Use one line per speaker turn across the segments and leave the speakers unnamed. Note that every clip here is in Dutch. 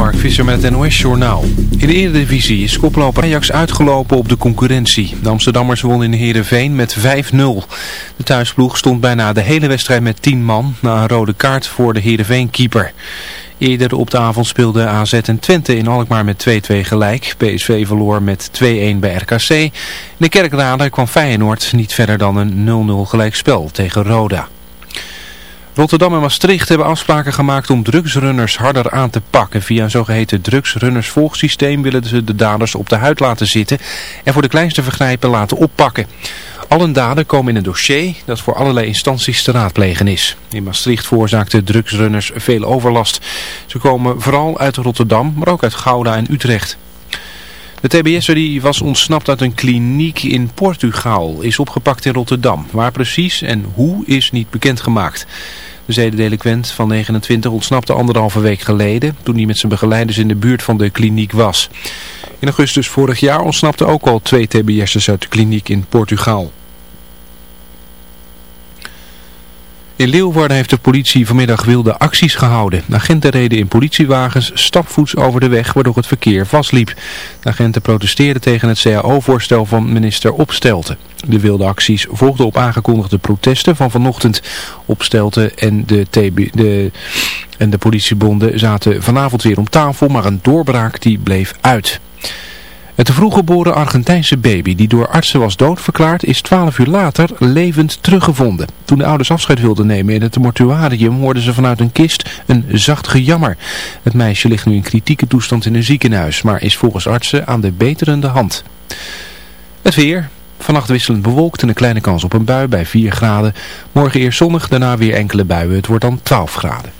Mark Visser met het NOS-journaal. In de Eredivisie is koploper Ajax uitgelopen op de concurrentie. De Amsterdammers wonnen in Heerenveen met 5-0. De thuisploeg stond bijna de hele wedstrijd met 10 man na een rode kaart voor de Heerenveen-keeper. Eerder op de avond speelde AZ en Twente in Alkmaar met 2-2 gelijk. PSV verloor met 2-1 bij RKC. In de Kerkrade kwam Feyenoord niet verder dan een 0-0 gelijkspel tegen Roda. Rotterdam en Maastricht hebben afspraken gemaakt om drugsrunners harder aan te pakken. Via een zogeheten drugsrunnersvolgsysteem willen ze de daders op de huid laten zitten en voor de kleinste vergrijpen laten oppakken. Alle daden komen in een dossier dat voor allerlei instanties te raadplegen is. In Maastricht veroorzaakten drugsrunners veel overlast. Ze komen vooral uit Rotterdam, maar ook uit Gouda en Utrecht. De TBS'er die was ontsnapt uit een kliniek in Portugal is opgepakt in Rotterdam. Waar precies en hoe is niet bekendgemaakt. De zedendelinquent van 29 ontsnapte anderhalve week geleden toen hij met zijn begeleiders in de buurt van de kliniek was. In augustus vorig jaar ontsnapten ook al twee TBS'ers uit de kliniek in Portugal. In Leeuwarden heeft de politie vanmiddag wilde acties gehouden. De agenten reden in politiewagens stapvoets over de weg waardoor het verkeer vastliep. De agenten protesteerden tegen het CAO-voorstel van minister Opstelten. De wilde acties volgden op aangekondigde protesten van vanochtend. Opstelten en de, de, en de politiebonden zaten vanavond weer om tafel, maar een doorbraak die bleef uit. Het te vroeg geboren Argentijnse baby die door artsen was doodverklaard is 12 uur later levend teruggevonden. Toen de ouders afscheid wilden nemen in het mortuarium hoorden ze vanuit een kist een zacht gejammer. Het meisje ligt nu in kritieke toestand in een ziekenhuis, maar is volgens artsen aan de beterende hand. Het weer. Vannacht wisselend bewolkt en een kleine kans op een bui bij 4 graden. Morgen eerst zonnig, daarna weer enkele buien. Het wordt dan 12 graden.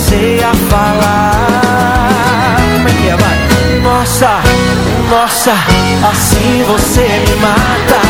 comecei a falar. Como é que é, vai? Nossa, nossa, assim você me mata.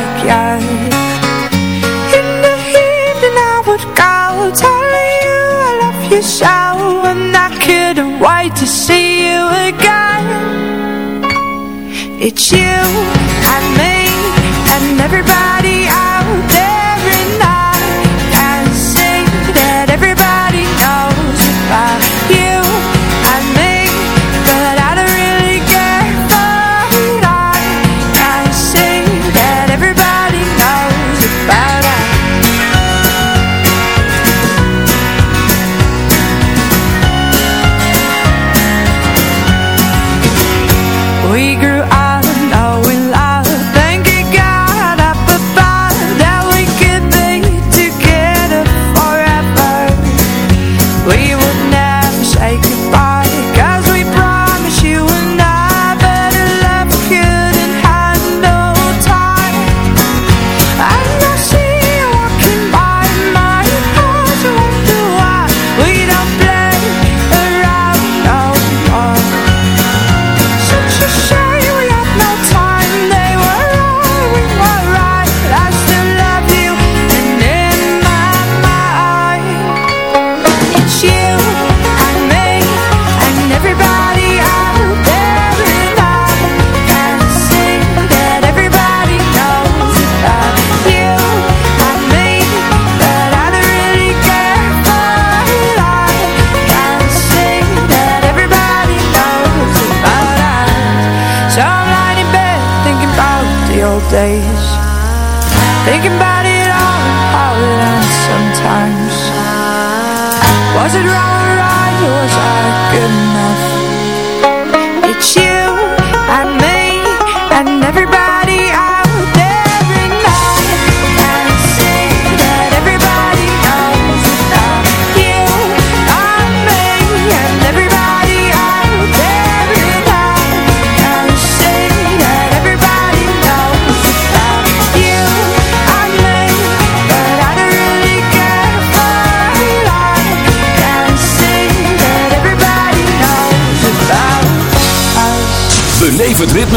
see you again. It's you.